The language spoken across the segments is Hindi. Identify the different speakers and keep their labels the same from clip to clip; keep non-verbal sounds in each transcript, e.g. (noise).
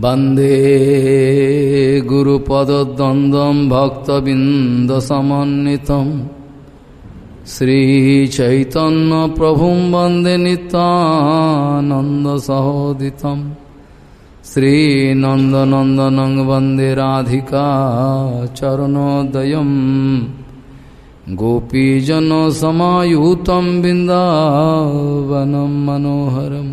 Speaker 1: वंदे गुरुपदद्वन्द्वं भक्तबिन्दसमन्वितं श्रीचैतन्यप्रभुं वंदे नितानन्दसहोदितं श्रीनन्दनन्दनं वंदे राधिका चरणोदयम् गोपीजनसमायुतं बिन्दावनं मनोहरम्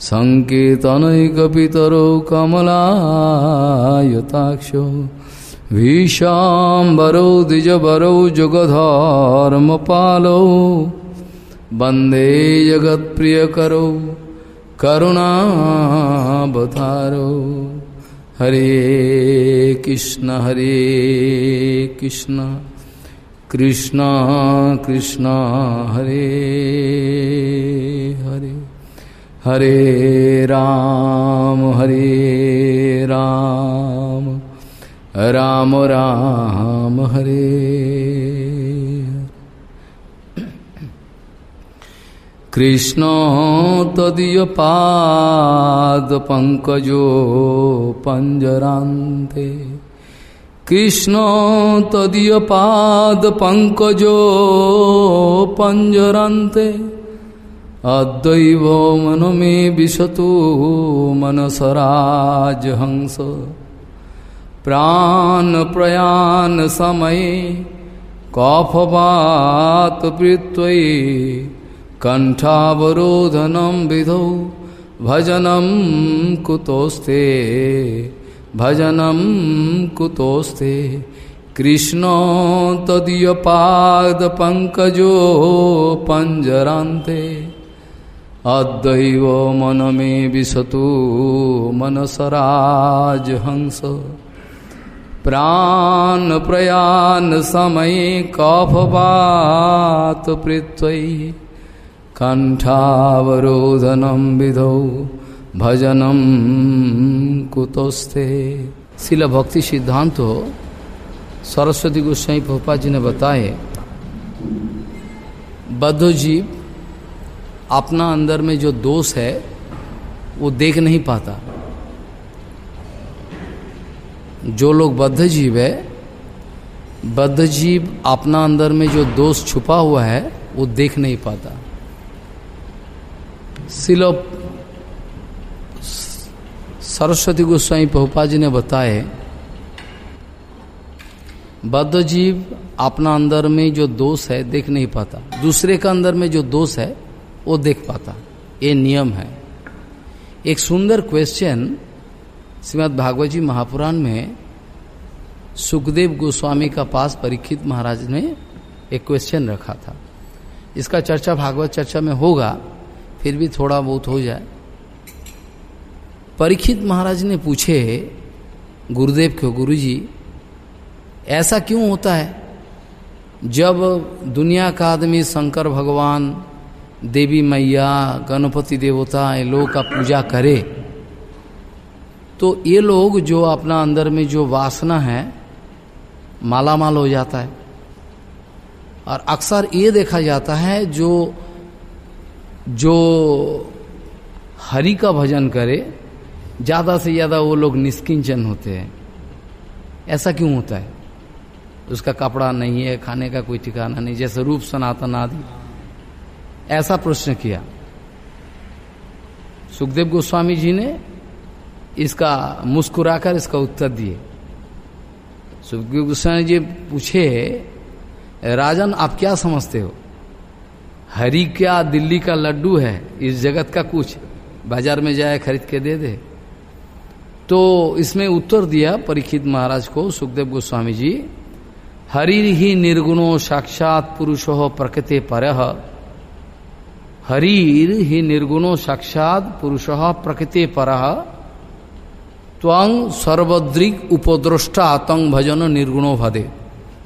Speaker 1: सङ्केतनैकपितरौ कमलायताक्षौ भीशाम्बरौ द्विजवरौ जुगधर्मपालौ, वंदे जगत्प्रियकरौ, करुणावतारौ। हरे कृष्ण हरे कृष्ण कृष्ण कृष्ण, हरे हरे। हरे राम हरे राम राम राम, हरे। कृष्ण तदीय पाद पंकजो पंजरांते कृष्ण तदीय पाद पंकजो पंजरांते अद्वैव मन में विशतु मनसराज हंस। प्राण प्रयाण समय कफवात पृथ्वी कंठावरोधनम विधौ भजनम कुतोस्ते भजनम कुतोस्ते। कृष्ण तदीय पाद पंकजो पंजरांते अद्वैव मन में विशतु मनसराज हंस प्राण प्रयाण समय कफवात पृथ्वी। कंठावरोधनम विधौ भजनम कुतोस्ते। शिल भक्ति सिद्धांत हो सरस्वती गोस्वाई पोपा जी ने बताए बद्ध जीव अपना अंदर में जो दोष है, वो देख नहीं पाता। जो लोग बद्ध जीव है बद्ध जीव अपना अंदर में जो दोष छुपा हुआ है, वो देख नहीं पाता। सिलो सरस्वती गोस्वामी पहुपा जी ने बताए बद्ध जीव अपना अंदर में जो दोष है, देख नहीं पाता। दूसरे का अंदर में जो दोष है वो देख पाता। ये नियम है। एक सुंदर क्वेश्चन श्रीमद भागवत जी महापुराण में सुखदेव गोस्वामी का पास परीक्षित महाराज ने एक क्वेश्चन रखा था। इसका चर्चा भागवत चर्चा में होगा, फिर भी थोड़ा बहुत हो जाए। परीक्षित महाराज ने पूछे, गुरुदेव को गुरु जी ऐसा क्यों होता है? जब दुनिया का आदमी शंकर भगवान देवी मैया, गणपति देवता, ये लोग का पूजा करे। तो ये लोग जो अपना अंदर में जो वासना है माला माल हो जाता है। और अक्सर ये देखा जाता है जो जो हरि का भजन करे, ज़्यादा से ज़्यादा वो लोग निष्किंचन होते हैं। ऐसा क्यों होता है? उसका कपड़ा नहीं है, खाने का कोई ठिकाना नहीं, जैसे रूप सनातन आदि। ऐसा प्रश्न किया। सुखदेव गोस्वामी जी ने इसका मुस्कुराकर इसका उत्तर दिए। सुखदेव गोस्वामी जी पूछे, राजन, आप क्या समझते हो? हरी क्या दिल्ली का लड्डू है? इस जगत का कुछ बाज़ार में जाए खरीद के दे दे। तो इसमें उत्तर दिया परीक्षित महाराज को, सुखदेव गोस्वामी जी, हरि ही निर्गुणो साक्षात पुरुषो प्रकृति पर। हरीर ही निर्गुणो साक्षात पुरुष प्रकृति पर। सर्वद्रिक उपद्रष्टा आतंग भजन निर्गुणो भदे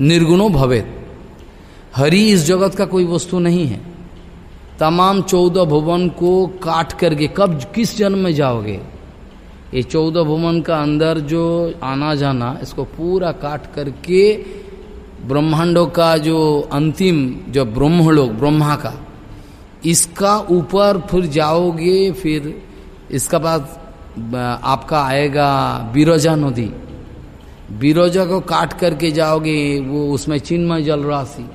Speaker 1: निर्गुणो भवेद हरि इस जगत का कोई वस्तु नहीं है। तमाम चौदह भुवन को काट करके कब किस जन्म में जाओगे? ये चौदह भुवन का अंदर जो आना जाना, इसको पूरा काट करके ब्रह्मांडों का जो अंतिम, जो ब्रह्म लोग ब्रह्मा का इसका ऊपर फिर जाओगे, फिर इसका बाद आपका आएगा बिरोजा नदी। बिरोजा को काट करके जाओगे, वो उसमें चिन्मय जल राशि।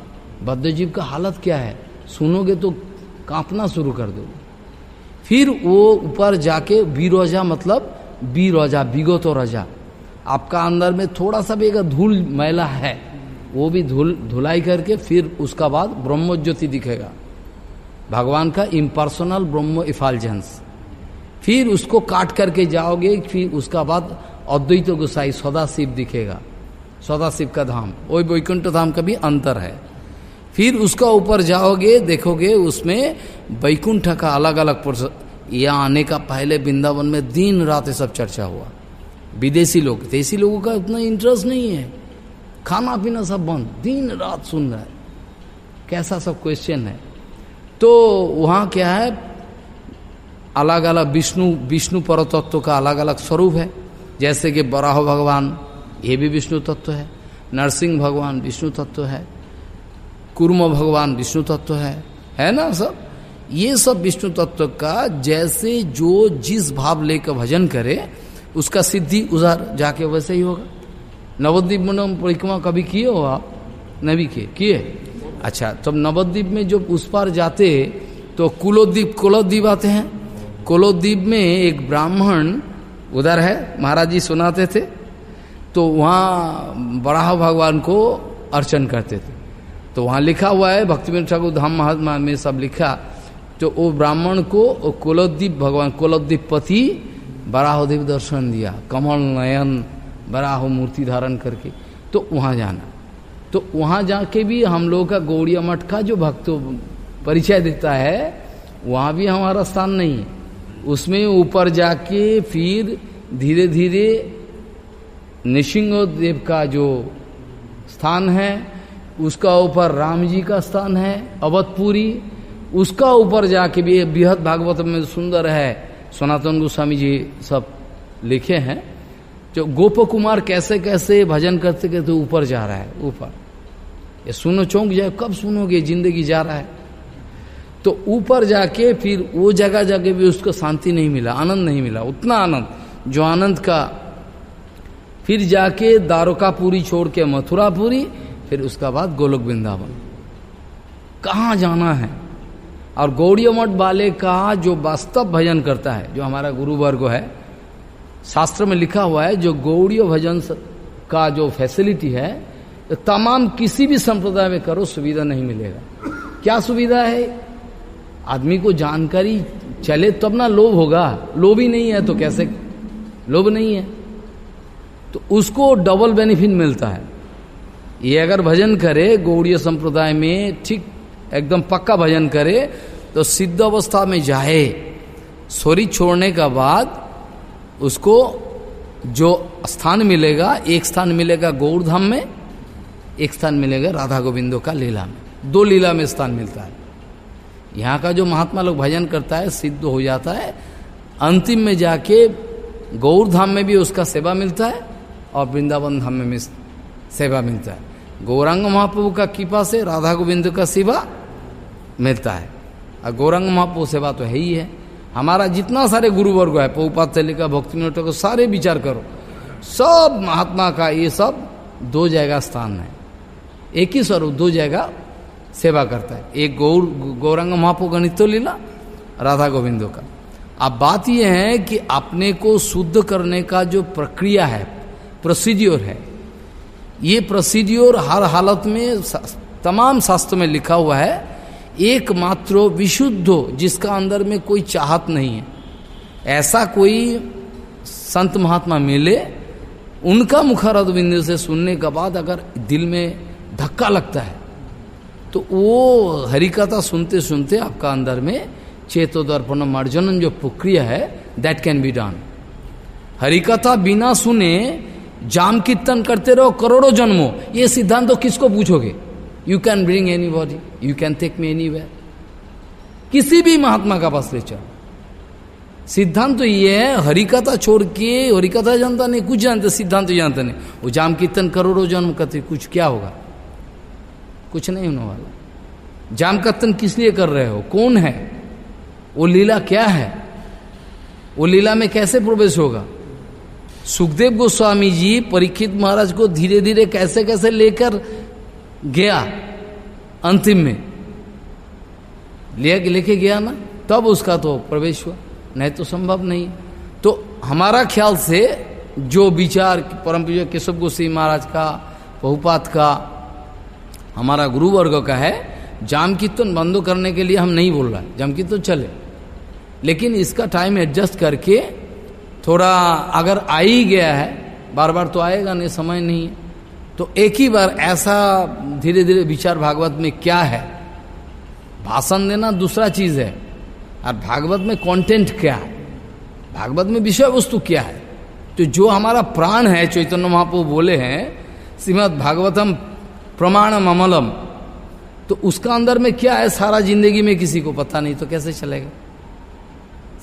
Speaker 1: बद्धजीव का हालत क्या है? सुनोगे तो कांपना शुरू कर दो। फिर वो ऊपर जाके बिरोजा मतलब बिरोजा बिगो तो रजा। आपका अंदर में थोड़ा सा भी अगर धूल मैला है, वो भी धुल, धुलाई करके फिर उसका बाद ब्रह्म ज्योति दिखेगा। भगवान का इम्पर्सनल ब्रह्म इफालजेंस फिर उसको काट करके जाओगे, फिर उसका बाद अद्वैत गोसाई सदा शिव दिखेगा। सदा शिव का धाम। वही वैकुंठ धाम का भी अंतर है। फिर उसका ऊपर जाओगे, देखोगे उसमें बैकुंठ का अलग अलग यहाँ आने का पहले वृंदावन में दिन रात सब चर्चा हुआ। विदेशी लोग देसी लोगों का उतना इंटरेस्ट नहीं है। खाना पीना सब बंद। दिन रात सुन रहा है। कैसा सब क्वेश्चन है? तो वहाँ क्या है? अलग अलग विष्णु विष्णु पर तत्व का अलग अलग स्वरूप है। जैसे कि बराह भगवान, ये भी विष्णु तत्व है। नरसिंह भगवान विष्णु तत्व है। कुर्म भगवान विष्णु तत्व है। है ना सब? ये सब विष्णु तत्व का जैसे जो जिस भाव लेकर भजन करे, उसका सिद्धि उधर जाके वैसे ही होगा। नवद्वीप परिक्रमा कभी किए हो आप? नहीं के किए? अच्छा तब तो नवद्वीप में जब उस पार जाते तो कुलोद्वीप कुलोद्वीप आते हैं। कुलोद्वीप में एक ब्राह्मण उधर है, महाराज जी सुनाते थे तो वहाँ बराह भगवान को अर्चन करते थे। तो वहाँ लिखा हुआ है भक्ति ठाकुर, धाम महात्मा में सब लिखा तो वो ब्राह्मण को कुलोद्दीप भगवान कुलोद्दीप पति बराहोदेव दर्शन दिया, कमल नयन, बराह मूर्ति धारण करके तो वहाँ जाना। तो वहाँ जाके भी हम लोगों का गौड़िया मठ का जो भक्तों परिचय देता है, वहाँ भी हमारा स्थान नहीं है। उसमें ऊपर जाके फिर धीरे धीरे निशिंगदेव का जो स्थान है, उसका ऊपर राम जी का स्थान है, अवधपुरी, उसका ऊपर जाके भी बृहद भागवत में सुंदर है, सनातन गोस्वामी जी सब लिखे हैं। जो गोप कुमार कैसे कैसे भजन करते करते ऊपर जा रहा है, ऊपर। ये सुनो चौंक जाए, कब सुनोगे, ज़िंदगी जा रहा है। तो ऊपर जाके फिर वो जगह जाके भी उसको शांति नहीं मिला, आनंद नहीं मिला, उतना आनंद। जो आनंद का, फिर जाके दारोकापुरी छोड़ के मथुरापुरी, फिर उसका बाद गोलोक वृंदावन। कहाँ जाना है? और गौड़िया मठ वाले का जो वास्तव भजन करता है, जो हमारा गुरु वर्ग है शास्त्र में लिखा हुआ है, जो गौड़ीय भजन का जो फैसिलिटी है तो तमाम किसी भी संप्रदाय में करो, सुविधा नहीं मिलेगा। क्या सुविधा है? आदमी को जानकारी चले तब ना लोभ होगा। लोभ ही नहीं है तो कैसे? लोभ नहीं है। तो उसको डबल बेनिफिट मिलता है। ये अगर भजन करे, गौड़ीय संप्रदाय में ठीक एकदम पक्का भजन करे तो सिद्ध अवस्था में जाए। शरीर छोड़ने का बाद उसको जो स्थान मिलेगा, एक स्थान मिलेगा गौरधाम में, एक स्थान मिलेगा राधा गोविंदो का लीला में। दो लीला में स्थान मिलता है। यहाँ का जो महात्मा लोग भजन करता है, सिद्ध हो जाता है। अंतिम में जाके गौरधाम में भी उसका सेवा मिलता है और वृंदावन धाम में भी सेवा मिलता है। गौरांग महाप्रभु का कृपा से राधा गोविंद का सेवा मिलता है। और गौरांग महाप्रभु सेवा तो है ही है। हमारा जितना सारे गुरु वर्ग है पहुपात से लेकर भक्ति को सारे विचार करो। सब महात्मा का ये सब दो जगह स्थान है। एक ही स्वरूप, दो जगह सेवा करता है। एक गौर, गौरंग महापो नित्य लीला, राधा गोविंदो का। अब बात यह है कि अपने को शुद्ध करने का जो प्रक्रिया है प्रोसीड्योर है, ये प्रोसीड्योर हर हालत में तमाम शास्त्र में लिखा हुआ है एकमात्र विशुद्ध जिसका अंदर में कोई चाहत नहीं है। ऐसा कोई संत महात्मा मिले, उनका मुखारद बिंदु से सुनने के बाद अगर दिल में धक्का लगता है तो वो हरिकथा सुनते सुनते आपका अंदर में चेतो दर्पण मार्जनन जो प्रक्रिया है दैट कैन बी डन हरिकथा बिना सुने जाम कीर्तन करते रहो, करोड़ों जन्मों, ये सिद्धांत तो किसको पूछोगे? You can bring anybody you can take me any किसी भी महात्मा का पास ले चलो। सिद्धांत तो ये है, हरिकथा छोड़ के हरिकथा जानता नहीं, कुछ जानते, सिद्धांत तो जानता नहीं। वो जाम कीर्तन करोड़ों जन्म करते, कुछ क्या होगा? कुछ नहीं होने वाला। जाम कीर्तन किस लिए कर रहे हो? कौन है? वो लीला क्या है? वो लीला में कैसे प्रवेश होगा? सुखदेव गोस्वामी जी, परीक्षित महाराज को धीरे धीरे कैसे कैसे लेकर गया, अंतिम में। लेके गया ना? तब उसका तो प्रवेश हुआ। नहीं तो संभव नहीं। तो हमारा ख्याल से जो विचार परम पूज्य केशव गोस्वी महाराज का, बहुपात का, हमारा गुरु वर्ग का है, जाम कीर्तन बंद करने के लिए हम नहीं बोल रहे। जाम कीर्तन चले। लेकिन इसका टाइम एडजस्ट करके थोड़ा अगर आ ही गया है, बार बार तो आएगा, नहीं, समय नहीं है। तो एक ही बार ऐसा धीरे धीरे विचार भागवत में क्या है? भाषण देना दूसरा चीज़ है। और भागवत में कंटेंट क्या है? भागवत में विषय वस्तु क्या है? तो जो हमारा प्राण है, चैतन्य महापो बोले हैं, श्रीमद भागवतम प्रमाणम अमलम तो उसका अंदर में क्या है? सारा ज़िंदगी में किसी को पता नहीं तो कैसे चलेगा?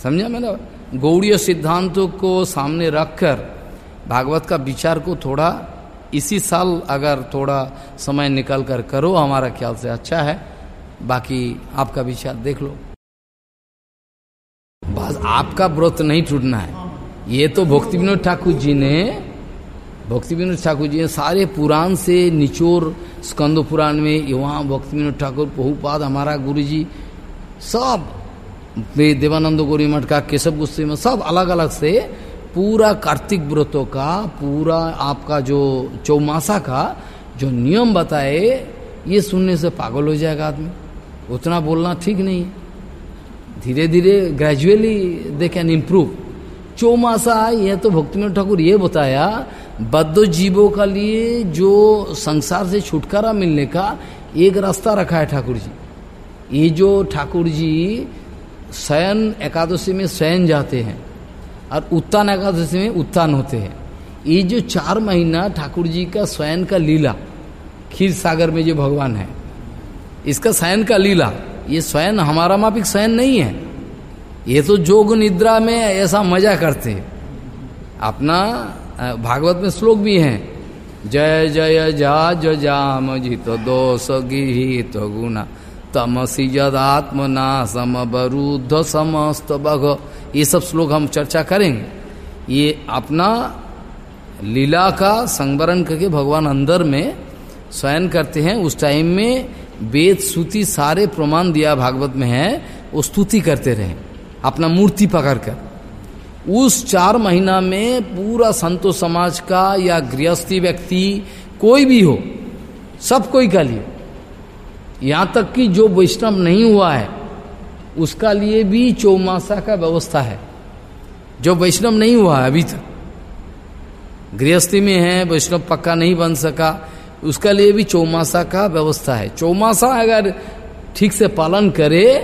Speaker 1: समझा मैंने? गौड़ीय सिद्धांतों को सामने रखकर भागवत का विचार को थोड़ा इसी साल अगर थोड़ा समय निकल कर करो हमारा ख्याल से अच्छा है। बाकी आपका विचार देख लो। बस आपका व्रत नहीं टूटना है। ये तो भक्ति विनोद ठाकुर जी ने भक्ति विनोद ठाकुर जी ने सारे पुराण से निचोर स्कंद पुराण में, वहाँ भक्ति विनोद ठाकुर, बहुपाद, हमारा गुरु जी सब देवानंद गौरी मठ का केशव गुस्से में सब अलग अलग से पूरा कार्तिक व्रतों का, पूरा आपका जो चौमासा का जो नियम बताए, ये सुनने से पागल हो जाएगा आदमी। उतना बोलना ठीक नहीं धीरे धीरे ग्रेजुअली दे कैन इम्प्रूव चौमासा ये तो भक्ति ठाकुर ये बताया बद्ध जीवों का लिए जो संसार से छुटकारा मिलने का एक रास्ता रखा है ठाकुर जी। ये जो ठाकुर जी, शयन एकादशी में शयन जाते हैं और उत्तान एकादशी में उत्तान होते हैं। ये जो चार महीना ठाकुर जी का स्वयं का लीला, खीर सागर में जो भगवान है, इसका शयन का लीला, ये स्वयं, हमारा मापिक स्वयं नहीं है। ये तो जोग निद्रा में ऐसा मज़ा करते अपना भागवत में श्लोक भी है, जय जय, जा, जो, जाम, जित दोष गीत गुना, तमसी जदात्मना समबरुद्ध समस्त बघ। ये सब श्लोक हम चर्चा करेंगे। ये अपना लीला का संवरण करके भगवान अंदर में स्वयं करते हैं। उस टाइम में वेद श्रुति सारे प्रमाण दिया भागवत में है, वो स्तुति करते रहे। अपना मूर्ति पकड़कर। उस चार महीना में पूरा संतो समाज का या गृहस्थी व्यक्ति कोई भी हो, सब कोई का लिए यहाँ तक कि जो वैष्णव नहीं हुआ है उसका लिए भी चौमासा का व्यवस्था है। जो वैष्णव नहीं हुआ है अभी तक। गृहस्थी में है, वैष्णव पक्का नहीं बन सका। उसका लिए भी चौमासा का व्यवस्था है। चौमासा अगर ठीक से पालन करे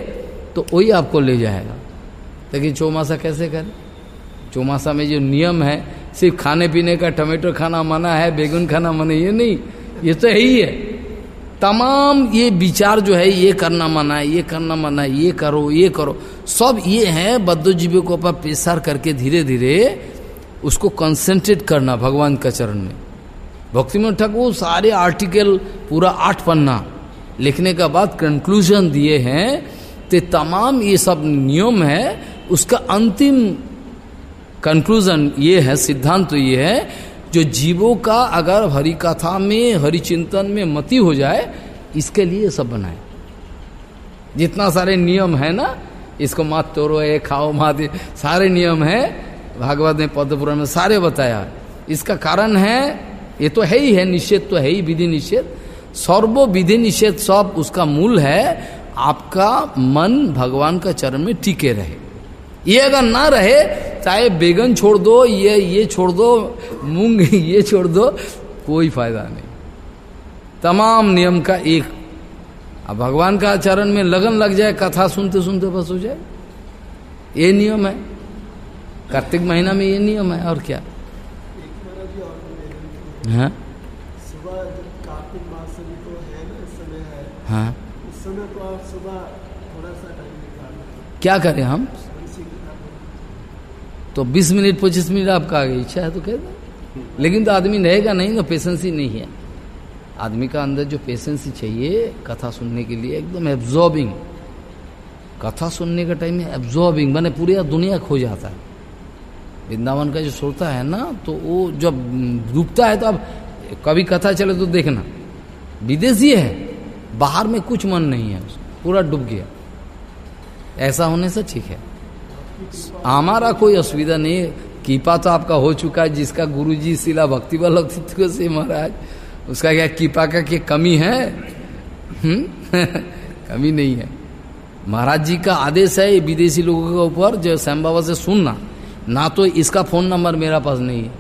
Speaker 1: तो वही आपको ले जाएगा। लेकिन चौमासा कैसे करे? चौमासा में जो नियम है, सिर्फ़ खाने पीने का टमाटो खाना मना है, बैगन खाना मना ये नहीं। ये तो है ही है। तमाम ये विचार जो है, ये करना मना है, ये करना मना है, ये करो ये करो। सब ये है, बद्धजीवियों को ऊपर प्रेशर करके धीरे धीरे उसको कंसेंट्रेट करना भगवान का चरण में। भक्ति में ठाकुर सारे आर्टिकल पूरा आठ पन्ना लिखने का बाद कंक्लूजन दिए हैं तो तमाम ये सब नियम है, उसका अंतिम कंक्लूजन ये है, सिद्धांत तो ये है जो जीवों का अगर हरि कथा में हरि चिंतन में मति हो जाए, इसके लिए सब बनाए। जितना सारे नियम है ना, इसको मात तोड़ो ये खाओ, मात, सारे नियम है, भागवत ने पद्मपुराण में सारे बताया। इसका कारण है, ये तो है ही है निषेध तो है ही विधि निषेध। सर्वो विधि निषेध सब उसका मूल है, आपका मन भगवान का चरण में टिके रहे। ये अगर ना रहे चाहे बेगन छोड़ दो ये ये छोड़ दो मूंग (laughs) ये छोड़ दो कोई फ़ायदा नहीं। तमाम नियम का एक। अब भगवान का आचरण में लगन लग जाए कथा सुनते सुनते बस हो जाए। ये नियम है। कार्तिक महीना में ये नियम है और क्या? हाँ?
Speaker 2: तो है ना इस समय है
Speaker 1: हाँ
Speaker 2: उस समय तो आप सुबह थोड़ा सा टाइम निकाल
Speaker 1: क्या करें हम तो 20 मिनट 25 मिनट आपका आगे इच्छा है तो कह दो। लेकिन तो आदमी रहेगा नहीं ना पेशेंस ही नहीं है। आदमी का अंदर जो पेशेंस ही चाहिए, कथा सुनने के लिए एकदम एब्जॉर्बिंग कथा सुनने का टाइम एब्जॉर्बिंग मैंने पूरी दुनिया खो जाता है। वृंदावन का जो श्रोता है ना तो वो जब डूबता है तो अब कभी कथा चले तो देखना। विदेशी है, बाहर में कुछ मन नहीं है पूरा डूब गया। ऐसा होने से ठीक है। हमारा कोई असुविधा नहीं कीपा तो आपका हो चुका है, जिसका गुरु जी शिला भक्ति वल्लभ से महाराज। उसका क्या कीपा का क्या कमी है? हम्म? (laughs) कमी नहीं है। महाराज जी का आदेश है विदेशी लोगों के ऊपर, जो श्याम बाबा से सुनना। ना तो इसका फ़ोन नंबर मेरा पास नहीं है।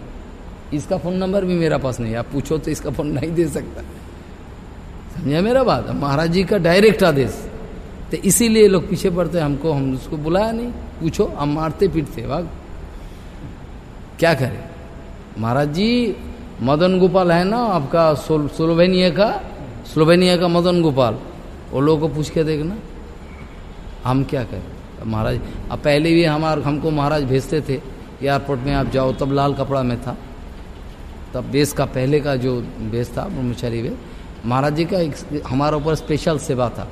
Speaker 1: इसका फ़ोन नंबर भी मेरा पास नहीं है। आप पूछो तो इसका फ़ोन नहीं दे सकता। समझा मेरा बात? महाराज जी का डायरेक्ट आदेश। तो इसीलिए लोग पीछे पड़ते हमको, हम उसको बुलाया नहीं। पूछो, हम मारते पीटते, भाग। क्या करें? महाराज जी, मदन गोपाल है ना आपका स्लोवेनिया का? स्लोवेनिया का मदन गोपाल। वो लोगों को पूछ के देखना। हम क्या करें? महाराज, अब पहले भी हमार, हमको महाराज भेजते थे, एयरपोर्ट में, आप जाओ, तब लाल कपड़ा में था। तब बेस का पहले का जो बेस था, ब्रह्मचारी वे। महाराज जी का एक, हमारे ऊपर स्पेशल सेवा था।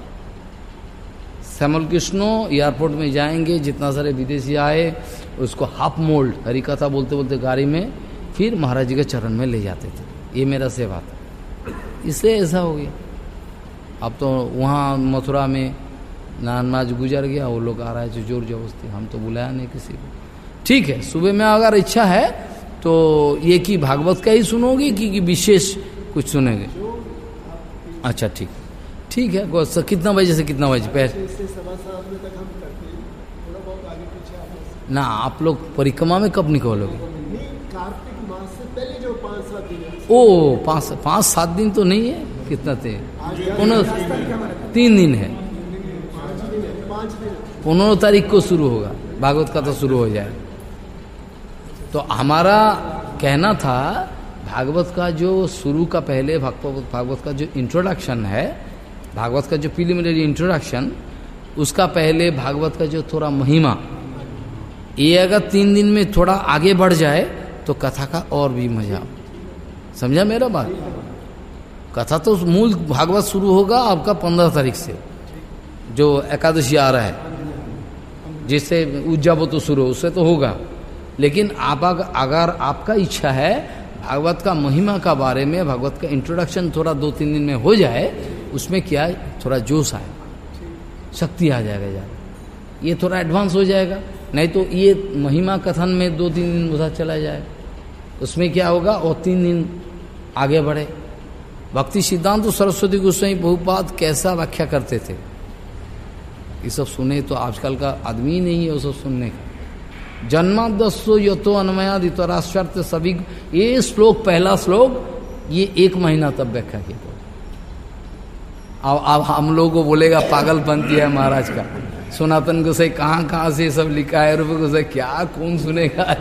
Speaker 1: श्यामल कृष्णो एयरपोर्ट में जाएँगे जितना सारे विदेशी आए उसको हाफ़ मोल्ड हरिकथा बोलते बोलते गाड़ी में फिर महाराज जी के चरण में ले जाते थे। ये मेरा सेवा था। इसलिए ऐसा हो गया। अब तो वहाँ मथुरा में नाज गुजर गया वो लोग आ रहा है जो ज़ोर जबरस्ती हम तो बुलाया नहीं किसी को। ठीक है सुबह में अगर इच्छा है तो ये कि भागवत का ही सुनोगे कि, विशेष कुछ सुनेंगे? अच्छा ठीक। ठीक है कितना बजे से कितना बजे? पहले। ना, आप लोग परिक्रमा में कब निकलोगे? ओ, पाँच पाँच सात दिन तो नहीं है? कितना थे पंद्रह तीन दिन है। पंद्रह तारीख को शुरू होगा। भागवत का तो शुरू हो जाए। तो हमारा कहना था, भागवत का जो शुरू का पहले भागवत का जो इंट्रोडक्शन है भागवत का जो प्रिलिमिनरी इंट्रोडक्शन उसका पहले भागवत का जो थोड़ा महिमा, ये अगर तीन दिन में थोड़ा आगे बढ़ जाए तो कथा का और भी मज़ा। समझा मेरा बात? कथा तो मूल भागवत शुरू होगा आपका पंद्रह तारीख से, जो एकादशी आ रहा है। जिससे उज्जाबो तो शुरू हो, उससे तो होगा। लेकिन आप अगर आपका इच्छा है, भागवत का महिमा का बारे में, भागवत का इंट्रोडक्शन थोड़ा दो तीन दिन में हो जाए उसमें क्या है? थोड़ा जोश आए शक्ति आ जाएगा ज़्यादा। ये थोड़ा एडवांस हो जाएगा। नहीं तो ये महिमा कथन में दो तीन दिन उधर चला जाए। उसमें क्या होगा? और तीन दिन आगे बढ़े। भक्ति सिद्धांत तो सरस्वती गोस्वाई बहुपात कैसा व्याख्या करते थे? ये सब सुने तो आजकल का आदमी ही नहीं है वो सब सुनने का। जन्मादस्यो यथो अन्मयादित राष्ट्रार्थ सभी ये श्लोक, पहला श्लोक, ये एक महीना तब व्याख्या किया अब अब हम लोग को बोलेगा पागलपंथी है महाराज का। सनातन को सही कहाँ कहाँ से सब लिखा है, रूप को सही क्या कौन सुनेगा?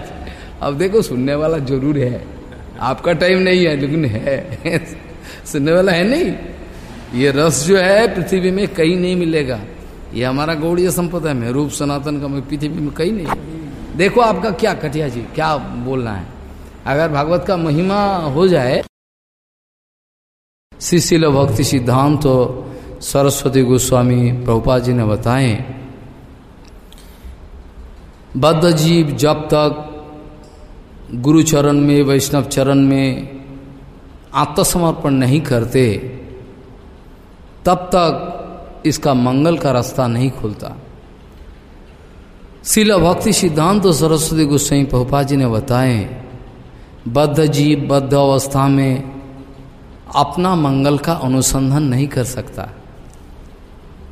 Speaker 1: अब देखो, सुनने वाला ज़रूर है। आपका टाइम नहीं है, लेकिन है। सुनने वाला है नहीं। ये रस जो है, पृथ्वी में कहीं नहीं मिलेगा। ये हमारा गौड़ीय संपदा है रूप सनातन का पृथ्वी में कहीं नहीं। देखो आपका क्या कटिया जी, क्या बोलना है। अगर भागवत का महिमा हो जाए शिशिल भक्ति सिद्धांत तो सरस्वती गोस्वामी प्रभुपा जी ने बताए। बद्ध जीव जब तक गुरु चरण में, वैष्णव चरण में आत्मसमर्पण नहीं करते, तब तक इसका मंगल का रास्ता नहीं खुलता। शिल भक्ति सिद्धांत तो सरस्वती गोस्वाई प्रभुपा जी ने बताए बद्ध जीव बद्ध अवस्था में अपना मंगल का अनुसंधान नहीं कर सकता।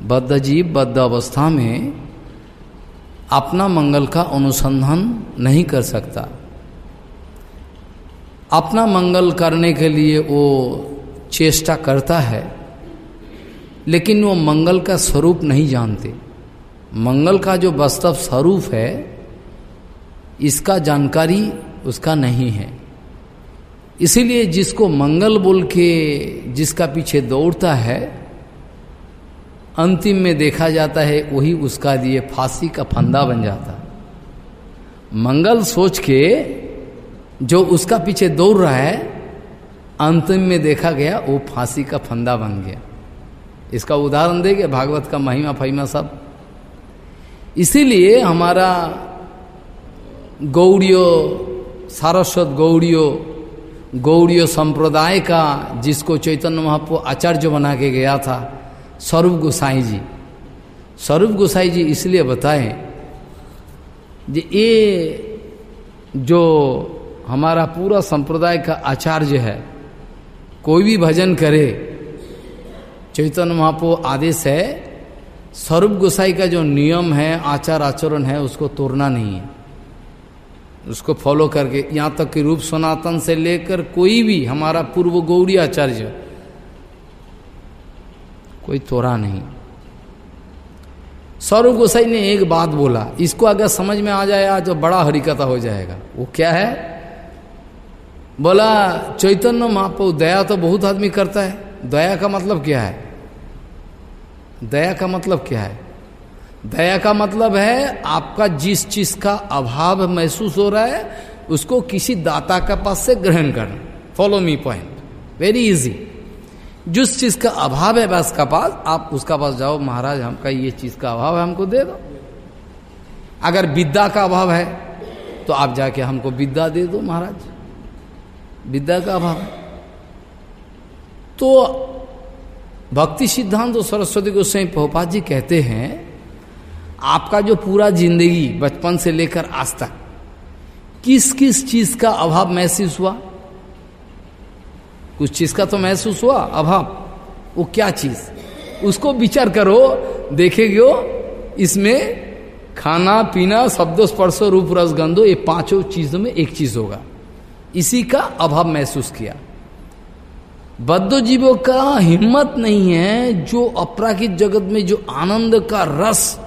Speaker 1: बद्ध जीव बद्ध अवस्था में अपना मंगल का अनुसंधान नहीं कर सकता। अपना मंगल करने के लिए वो चेष्टा करता है, लेकिन वो मंगल का स्वरूप नहीं जानते। मंगल का जो वास्तव स्वरूप है, इसका जानकारी उसका नहीं है। इसीलिए जिसको मंगल बोल के जिसका पीछे दौड़ता है, अंतिम में देखा जाता है वही उसका लिए फांसी का फंदा बन जाता मंगल सोच के जो उसका पीछे दौड़ रहा है, अंतिम में देखा गया वो फांसी का फंदा बन गया। इसका उदाहरण देंगे भागवत का महिमा फहिमा सब। इसीलिए हमारा गौड़ियों, सारस्वत गौड़ियो गौड़ियो संप्रदाय का, जिसको चैतन्य महापो आचार्य बना के गया था, स्वरूप गोसाई जी। स्वरूप गोसाई जी इसलिए बताएँ कि ये जो हमारा पूरा संप्रदाय का आचार्य है, कोई भी भजन करे, चैतन्य महापो आदेश है, स्वरूप गोसाई का जो नियम है, आचार आचरण है, उसको तोड़ना नहीं है। उसको फॉलो करके, यहाँ तक कि रूप सनातन से लेकर कोई भी हमारा पूर्व गौरी आचार्य, कोई तोड़ा नहीं। स्वरूप गोसाई ने एक बात बोला, इसको अगर समझ में आ जाए तो बड़ा हरिकथा हो जाएगा। वो क्या है? बोला, चैतन्य महापो दया तो बहुत आदमी करता है। दया का मतलब क्या है? दया का मतलब क्या है? दया का मतलब है आपका जिस चीज़ का अभाव महसूस हो रहा है, उसको किसी दाता के पास से ग्रहण करना। Follow me point very easy जिस चीज़ का अभाव है बस का पास, आप उसका पास जाओ, महाराज, हमका ये चीज़ का अभाव है, हमको दे दो। अगर विद्या का अभाव है तो आप जाके हमको विद्या दे दो, महाराज। विद्या का अभाव है। तो भक्ति सिद्धांत सरस्वती गोस्वाई पहुपात जी कहते हैं आपका जो पूरा ज़िंदगी बचपन से लेकर आज तक किस किस चीज़ का अभाव महसूस हुआ? कुछ चीज़ का तो महसूस हुआ, अभाव? वो क्या चीज़? उसको विचार करो, देखेगे इसमें खाना, पीना, शब्द, स्पर्श, रूप, रस, गंधो, ये पाँचों चीज़ों में एक चीज़ होगा। इसी का अभाव महसूस किया। बद्ध जीवों का हिम्मत नहीं है जो अपराकित जगत में जो आनंद का रस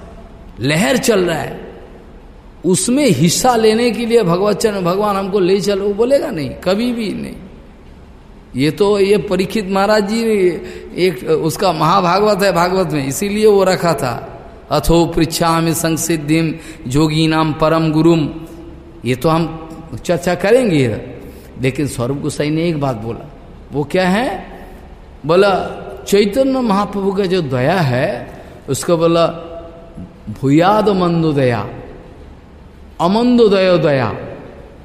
Speaker 1: लहर चल रहा है। उसमें हिस्सा लेने के लिए भगवचन भगवान हमको ले चलो, वो बोलेगा नहीं, कभी भी नहीं। ये तो ये परीक्षित महाराज जी, एक, उसका महाभागवत है भागवत में, इसीलिए वो रखा था। अथो पृछा में संसिद्धिम जोगी नाम परम गुरुम ये तो हम चर्चा करेंगे लेकिन स्वरूप गोसाई ने एक बात बोला, वो क्या है? बोला, चैतन्य महाप्रभु का जो दया है, उसको बोला भूयाद मंदोदया अमंदोदय दया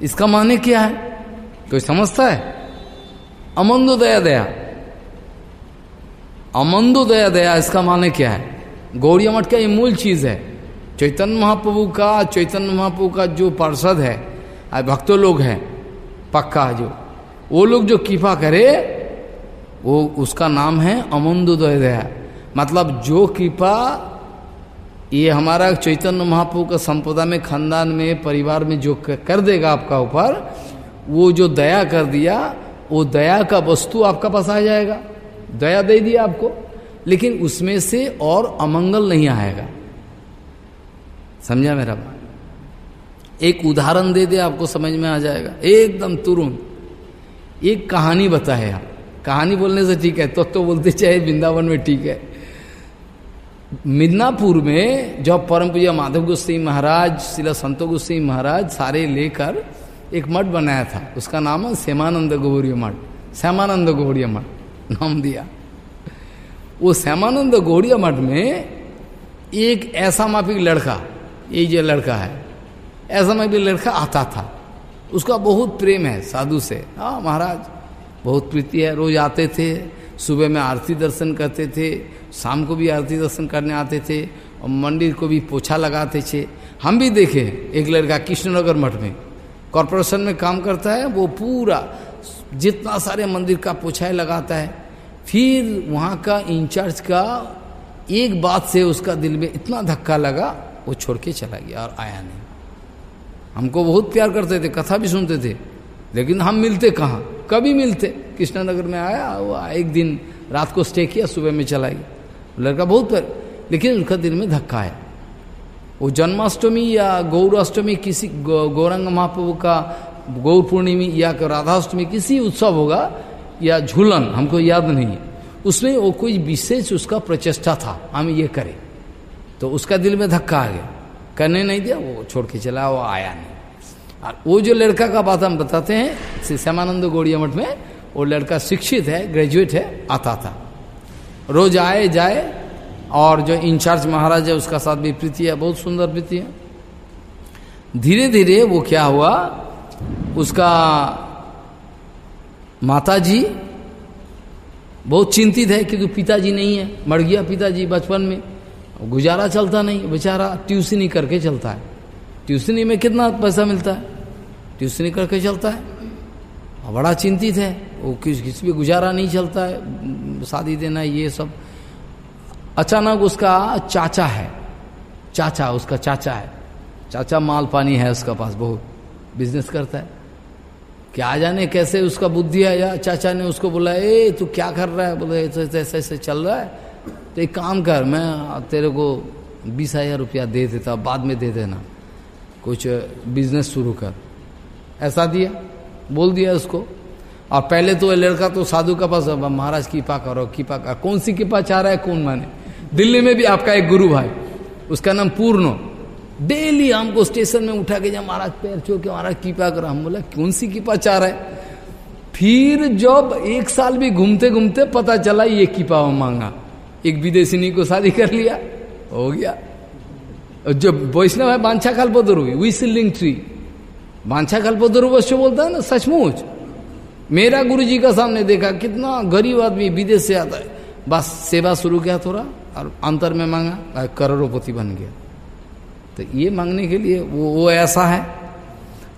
Speaker 1: इसका माने क्या है? कोई समझता है? अमंदोदया दया अमंदोदया दया इसका माने क्या है? गौड़िया मठ का ये मूल चीज़ है? चैतन्य महाप्रभु का, चैतन्य महाप्रभु का जो पार्षद है भक्तों लोग हैं, पक्का जो, वो लोग जो कृपा करे, वो उसका नाम है अमंदोदय दया मतलब जो कृपा ये हमारा चैतन्य महाप्रभु का संपदा में, खानदान में, परिवार में जो कर देगा आपका ऊपर वो जो दया कर दिया, वो दया का वस्तु आपका पास आ जाएगा। दया दे दिया आपको, लेकिन उसमें से और अमंगल नहीं आएगा। समझा मेरा बात? एक उदाहरण दे दे, आपको समझ में आ जाएगा। एकदम तुरंत। एक कहानी बताए आप। कहानी बोलने से ठीक है तो तो बोलते चाहे, वृंदावन में ठीक है। मिदनापुर में जब परम पूजा माधव गोस्वी महाराज, शिला संतो गोस्वी महाराज सारे लेकर एक मठ बनाया था। उसका नाम है श्यामानंद गौरी मठ। श्यामानंद गौड़िया मठ, नाम दिया। वो श्यामानंद गौड़िया मठ में एक ऐसा माफिक लड़का, ये जो लड़का है, ऐसा माफिक लड़का आता था। उसका बहुत प्रेम है साधु से। हाँ महाराज, बहुत प्रीति है। रोज आते थे, सुबह में आरती दर्शन करते थे शाम को भी आरती दर्शन करने आते थे और मंदिर को भी पोछा लगाते थे। हम भी देखे एक लड़का कृष्णनगर मठ में। कॉरपोरेशन में काम करता है, वो पूरा जितना सारे मंदिर का पोछाई लगाता है। फिर वहाँ का इंचार्ज का एक बात से उसका दिल में इतना धक्का लगा, वो छोड़ के चला गया और आया नहीं। हमको बहुत प्यार करते थे, कथा भी सुनते थे, लेकिन हम मिलते कहाँ? कभी मिलते। कृष्णानगर में आया, वो एक दिन रात को स्टे किया, सुबह में चला गया। लड़का बहुत लेकिन उसका दिल में धक्का है। वो जन्माष्टमी या गौराष्टमी, किसी गौरंग महाप्रभु का गौर पूर्णिमी या राधाष्टमी, किसी उत्सव होगा या झूलन, हमको याद नहीं है। उसमें वो कोई विशेष उसका प्रचेष्टा था, हम ये करें। तो उसका दिल में धक्का आ गया। करने नहीं दिया, वो छोड़ के चला, वो आया नहीं। और वो जो लड़का का बात हम बताते हैं, श्री श्यामानंद गौड़िया मठ में, वो लड़का शिक्षित है, ग्रेजुएट है, आता था। रोज आए, जाए, और जो इंचार्ज महाराज है, उसका साथ भी प्रीति है, बहुत सुंदर प्रीति है। धीरे धीरे वो क्या हुआ, उसका माता जी बहुत चिंतित है, क्योंकि पिताजी नहीं है, मर गया पिताजी बचपन में, गुजारा चलता नहीं, बेचारा ट्यूशनी करके चलता है। ट्यूशनी में कितना पैसा मिलता है? ट्यूशनी करके चलता है। बड़ा चिंतित है। वो किस किस भी गुजारा नहीं चलता है। शादी देना, ये सब। अचानक उसका चाचा है। चाचा, उसका चाचा है। चाचा माल पानी है उसका पास, बहुत बिज़नेस करता है। क्या जाने कैसे उसका बुद्धि आया। चाचा ने उसको बोला, ए, तू क्या कर रहा है? बोले, ऐसे ऐसे ऐसे चल रहा है। तो एक काम कर, मैं तेरे को बीस हज़ार रुपया दे देता, बाद में दे देना। कुछ बिज़नेस शुरू कर। ऐसा दिया। बोल दिया उसको। और पहले तो लड़का तो साधु का पास महाराज कृपा करो, कृपा कर। कौन सी कृपा चाह रहा है, कौन माने? दिल्ली में भी आपका एक गुरु भाई, उसका नाम पूर्ण। डेली हमको स्टेशन में उठा के जब महाराज पैर छो के, महाराज कृपा करो। हम बोला, कौन सी कृपा चाह रहा है? फिर जब एक साल भी घूमते घूमते पता चला, ये कृपा मांगा। एक विदेशी को शादी कर लिया, हो गया। जब वैष्णव है बांछा काल पदर हुई विसिलिंग ट्री बांछा कल्पतरु वश्य बोलता है ना सचमुच। मेरा गुरु जी का सामने देखा कितना गरीब आदमी विदेश से आता है। बस सेवा शुरू किया थोड़ा और अंतर में मांगा करोड़ोपति बन गया। तो ये मांगने के लिए वो वो ऐसा है।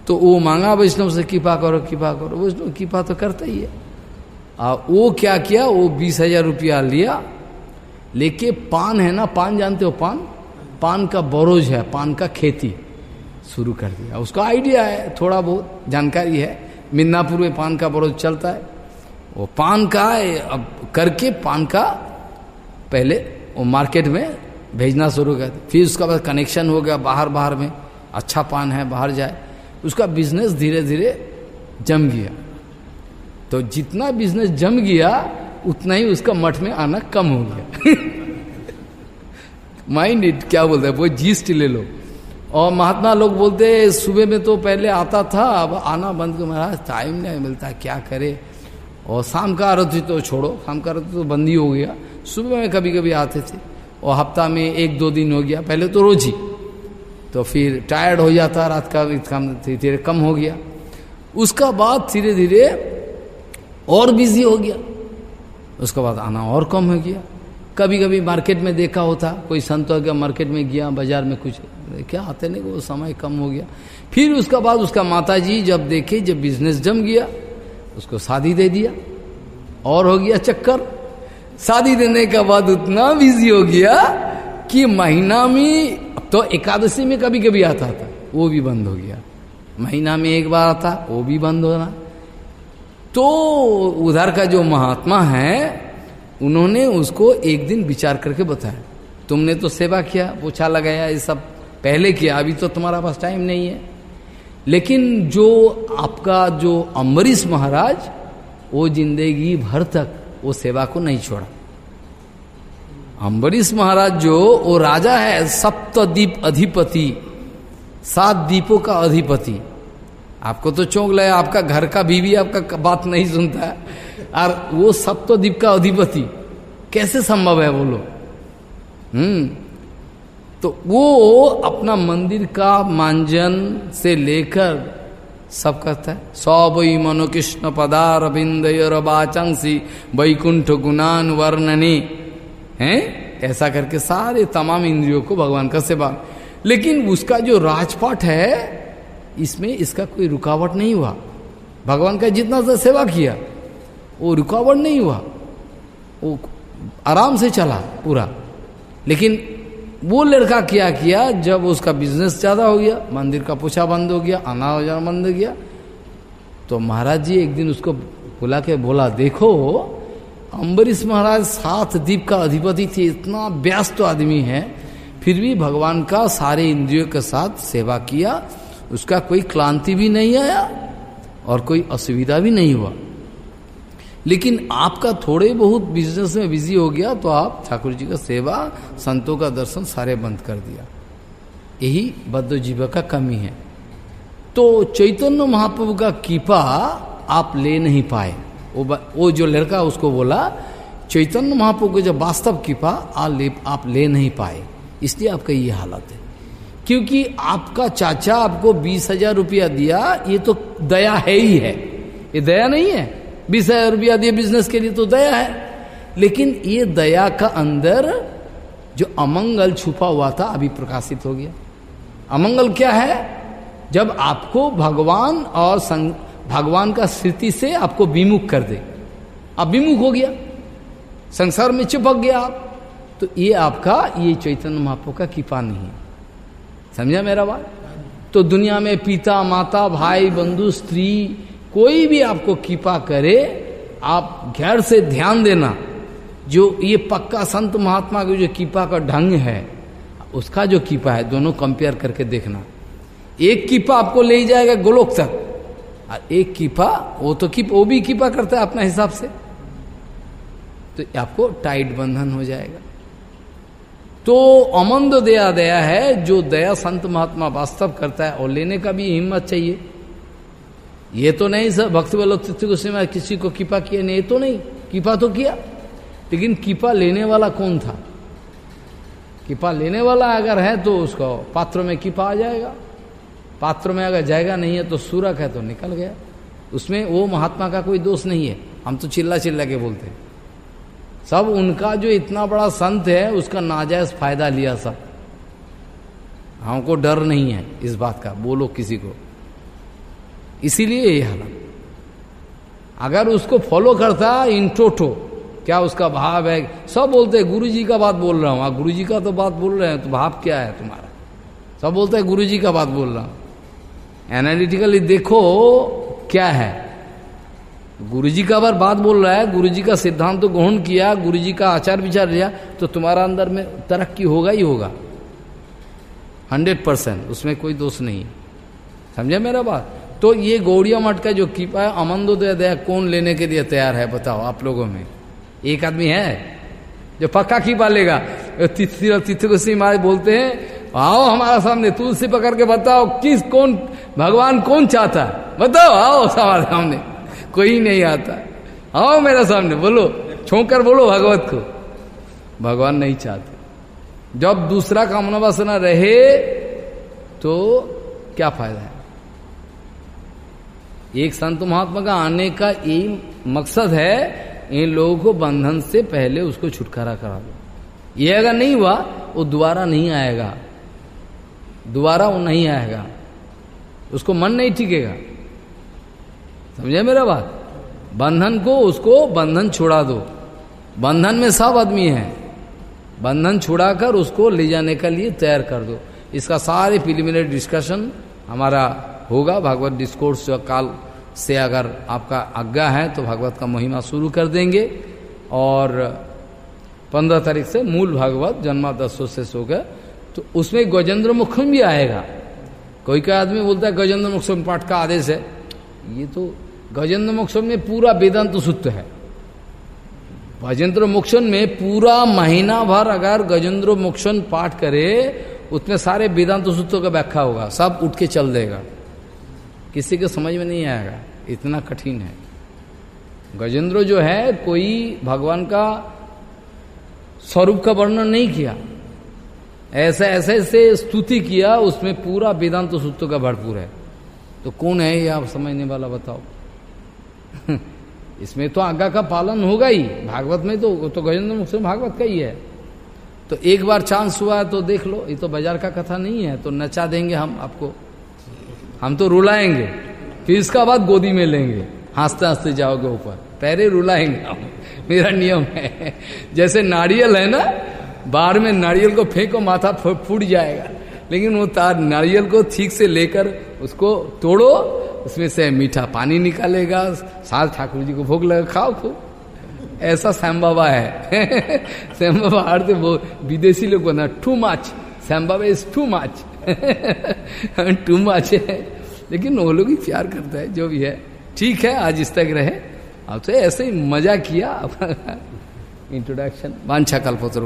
Speaker 1: तो वो मांगा वैष्णव से कृपा करो कृपा करो। वैष्णव कृपा तो करता ही है। आ, वो क्या किया वो बीस हज़ार रुपया लिया। लेके पान है ना पान जानते हो पान? पान का बरोज है पान का खेती। शुरू कर दिया। उसका आइडिया है, थोड़ा बहुत जानकारी है। मिदनापुर में पान का बरोज चलता है। वो पान का अब करके पान का पहले वो मार्केट में भेजना शुरू कर फिर उसका बाद कनेक्शन हो गया बाहर बाहर में। अच्छा पान है, बाहर जाए। उसका बिज़नेस धीरे धीरे जम गया। तो जितना बिज़नेस जम गया, उतना ही उसका मठ में आना कम हो गया। (laughs) माइंड इट क्या बोलते हैं? वो जीस्ट ले लो। और महात्मा लोग बोलते, सुबह में तो पहले आता था, अब आना बंद कर महाराज टाइम नहीं मिलता, क्या करे? और शाम का आरती तो छोड़ो, शाम का आरती तो बंद ही हो गया। सुबह में कभी कभी आते थे। और हफ़्ता में एक दो दिन हो गया, पहले तो रोज ही। तो फिर टायर्ड हो जाता, रात का काम धीरे धीरे कम हो गया। उसका बाद धीरे धीरे और बिज़ी हो गया। उसके बाद आना और कम हो गया। कभी कभी मार्केट में देखा होता, कोई संत हो गया मार्केट में गया, बाज़ार में कुछ क्या आते नहीं, वो समय कम हो गया। फिर उसका बाद उसका माता जी जब देखे, जब बिज़नेस जम गया, उसको शादी दे दिया। और हो गया चक्कर। शादी देने के बाद उतना बिज़ी हो गया कि महीना में तो एकादशी में कभी कभी आता था, वो भी बंद हो गया। महीना में एक बार आता, वो भी बंद होना। तो उधर का जो महात्मा है, उन्होंने उसको एक दिन विचार करके बताया। तुमने तो सेवा किया, पोछा लगाया, ये सब पहले किया, अभी तो तुम्हारा पास टाइम नहीं है। लेकिन जो आपका, जो अम्बरीश महाराज, वो ज़िंदगी भर तक वो सेवा को नहीं छोड़ा। अम्बरीश महाराज जो, वो राजा है सप्तदीप अधिपति, सात दीपों का अधिपति। आपको तो चौंक लगा, आपका घर का बीवी आपका बात नहीं सुनता है। और वो सप्तदीप का अधिपति। कैसे संभव है बोलो हम्म। तो वो अपना मंदिर का मांजन से लेकर सब करता है। सौ मनो कृष्ण पदार बिंद बाचंसी, वैकुंठ गुणान वर्णनी। है? ऐसा करके सारे तमाम इंद्रियों को भगवान का सेवा। लेकिन उसका जो राजपाट है, इसमें इसका कोई रुकावट नहीं हुआ। भगवान का जितना सेवा किया, वो रुकावट नहीं हुआ। वो आराम से चला पूरा। लेकिन वो लड़का क्या किया? जब उसका बिज़नेस ज़्यादा हो गया, मंदिर का पूछा बंद हो गया आना जाना बंद हो गया तो महाराज जी एक दिन उसको बुला के बोला, देखो, अम्बरीश महाराज सात द्वीप का अधिपति थे, इतना व्यस्त आदमी है, फिर भी भगवान का सारे इंद्रियों के साथ सेवा किया, उसका कोई क्लांति भी नहीं आया और कोई असुविधा भी नहीं हुआ। लेकिन आपका थोड़े बहुत बिज़नेस में बिज़ी हो गया तो आप ठाकुर जी का सेवा, संतों का दर्शन सारे बंद कर दिया। यही बद्ध जीव का कमी है। तो चैतन्य महाप्रभु का कीपा आप ले नहीं पाए। वो वो जो लड़का उसको बोला, चैतन्य महाप्रभु का जब वास्तव कीपा आप ले नहीं पाए। इसलिए आपका ये हालत है। क्योंकि आपका चाचा आपको बीस हज़ार रुपया दिया, ये तो दया है ही है। ये दया नहीं है। बीस हज़ार रुपया दिए बिज़नेस के लिए तो दया है। लेकिन ये दया का अंदर जो अमंगल छुपा हुआ था अभी प्रकाशित हो गया। अमंगल क्या है? जब आपको भगवान और संग, भगवान का स्थिति से आपको विमुख कर दे। आप विमुख हो गया। संसार में चिपक गया आप। तो ये आपका ये चैतन्य महापो का कृपा नहीं है। समझा मेरा बात? तो दुनिया में पिता माता भाई बंधु स्त्री कोई भी आपको कृपा करे, आप घर से ध्यान देना, जो ये पक्का संत महात्मा की जो कीपा का ढंग है, उसका जो कीपा है, दोनों कंपेयर करके देखना। एक कीपा आपको ले जाएगा गोलोक तक। और एक कीपा, वो तो कीप, वो भी कीपा करता है अपने हिसाब से। तो आपको टाइट बंधन हो जाएगा। तो अमंद दया दया है, जो दया संत महात्मा वास्तव करता है, और लेने का भी हिम्मत चाहिए। ये तो नहीं सर, भक्ति वल्लभ को किसी को कीपा किया नहीं, ये तो नहीं। कीपा तो किया। लेकिन कीपा लेने वाला कौन था? कीपा लेने वाला अगर है तो उसको पात्र में कीपा आ जाएगा। पात्र में अगर जाएगा नहीं है तो सूरक है तो निकल गया। उसमें वो महात्मा का कोई दोष नहीं है। हम तो चिल्ला चिल्ला के बोलते हैं। सब उनका जो इतना बड़ा संत है, उसका नाजायज फ़ायदा लिया सब। हमको डर नहीं है इस बात का। बोलो किसी को। इसीलिए ये हालत अगर उसको फॉलो करता इन टोटो क्या उसका भाव है? सब बोलते हैं गुरु जी का बात बोल रहा हूँ। हाँ, गुरु जी का तो बात बोल रहे हैं तो भाव क्या है तुम्हारा? सब बोलते हैं गुरु जी का बात बोल रहा हूँ। एनालिटिकली देखो क्या है। गुरु जी का बार बात बोल रहा है गुरु जी का सिद्धांत तो ग्रहण किया गुरु जी का आचार विचार लिया तो तुम्हारा अंदर में तरक्की होगा ही होगा। हंड्रेड परसेंट उसमें कोई दोष नहीं। समझे मेरा बात? तो ये गौड़िया मठ का जो कीपा है अमंदोदय दया कौन लेने के लिए तैयार है, बताओ आप लोगों में? एक आदमी है जो पक्का कीपा लेगा। सिंह महाराज बोलते हैं, आओ हमारा सामने तुलसी पकड़ के बताओ किस कौन, भगवान कौन चाहता? बताओ, आओ हमारे सामने। कोई नहीं आता। आओ मेरे सामने, बोलो, छोकर बोलो भगवत को। भगवान नहीं चाहते। जब दूसरा कामना वासना रहे तो क्या फ़ायदा है? एक संत महात्मा का आने का यही मकसद है, इन लोगों को बंधन से पहले उसको छुटकारा करा दो। ये अगर नहीं हुआ, वो दोबारा नहीं आएगा। दोबारा वो नहीं आएगा। उसको मन नहीं टिकेगा। समझे मेरा बात? बंधन को, उसको बंधन छोड़ा दो। बंधन में सब आदमी है। बंधन छुड़ाकर उसको ले जाने के लिए तैयार कर दो। इसका सारे प्रिलिमिनरी डिस्कशन हमारा होगा। भागवत डिस्कोर्स काल से अगर आपका आज्ञा है तो भागवत का महिमा शुरू कर देंगे। और पंद्रह तारीख से मूल भागवत जन्मा दसों से सो गए तो उसमें गजेंद्र मुखम भी आएगा। कोई कोई आदमी बोलता है गजेंद्र मुखम पाठ का आदेश है। ये तो गजेंद्र मोक्षण में पूरा वेदांत सूत्र है। गजेंद्र मोक्षण में पूरा महीना भर अगर गजेंद्र मोक्षण पाठ करे, उसमें सारे वेदांत सूत्रों का व्याख्या होगा, सब उठ के चल देगा। किसी के समझ में नहीं आएगा। इतना कठिन है। गजेंद्र जो है, कोई भगवान का स्वरूप का वर्णन नहीं किया। ऐसे ऐसे ऐसे स्तुति किया, उसमें पूरा वेदांत सूत्र का भरपूर है। तो कौन है ये आप समझने वाला बताओ? (laughs) इसमें तो आज्ञा का पालन होगा ही। भागवत में तो तो गजेंद्र मुख से भागवत का ही है। तो एक बार चांस हुआ है तो देख लो। ये तो बाज़ार का कथा नहीं है तो नचा देंगे हम आपको। हम तो रुलाएँगे, फिर इसका बाद गोदी में लेंगे। हँसते हँसते जाओगे ऊपर। पहले रुलाएँगे हम। मेरा नियम है। जैसे नारियल है ना, बाढ़ में नारियल को फेंको, माथा फूट जाएगा। लेकिन वो तार नारियल को ठीक से लेकर उसको तोड़ो, उसमें से मीठा पानी निकालेगा। साथ ठाकुर जी को भोग लगा, खाओ खूब। ऐसा श्याम बाबा है। श्याम बाबा अर्थ वो विदेशी लोग बना too much Shyam Baba is too much too much है। लेकिन वो लोग ही प्यार करता है, जो भी है। ठीक है, आज इस तक रहे। अब तो ऐसे ही मज़ा किया। (laughs) इंट्रोडक्शन वांछा कल्पतर